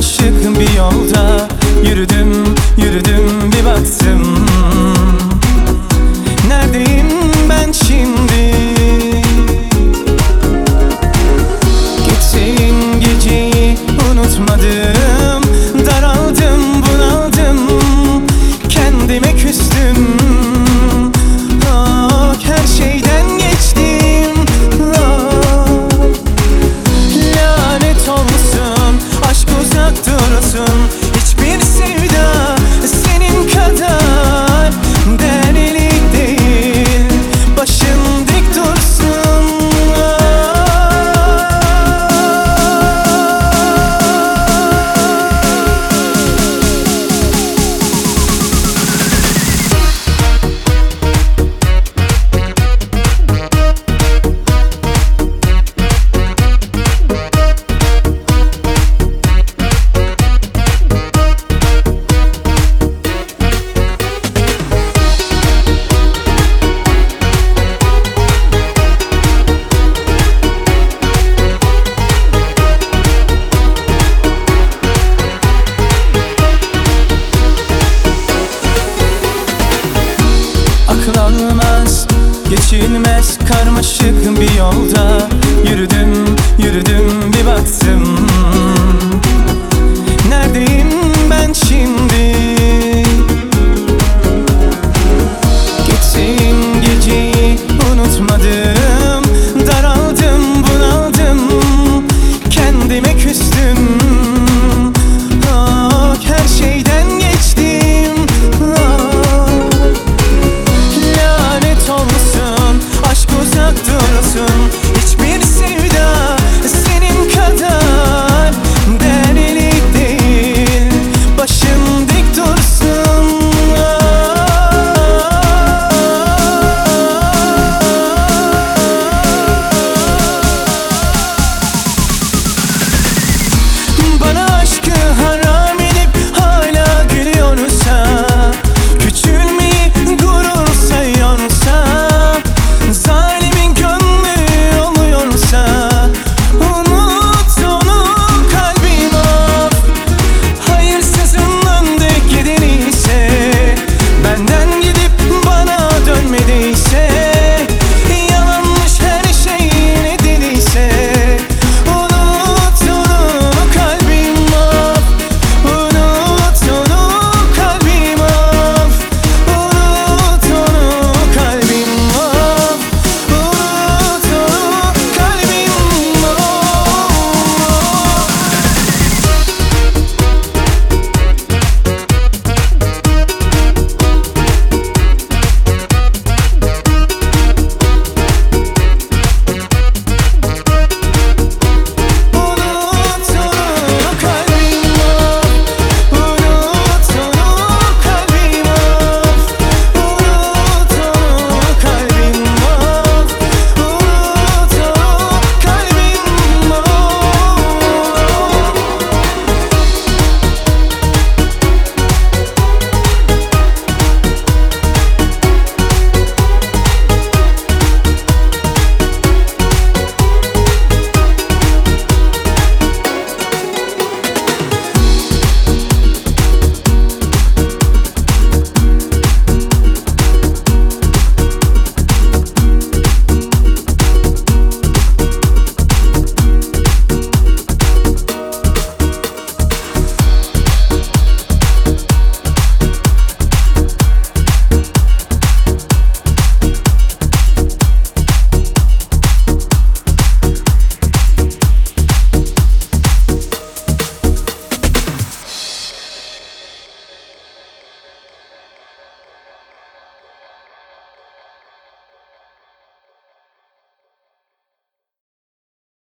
aşık bir yolda. Yürüdüm, yürüdüm bir baktım. Neredeyim ben şimdi? Gittiğin geceyi unutmadım. yaşanmaz Geçilmez karmaşık bir yolda Yürüdüm, yürüdüm bir baktım.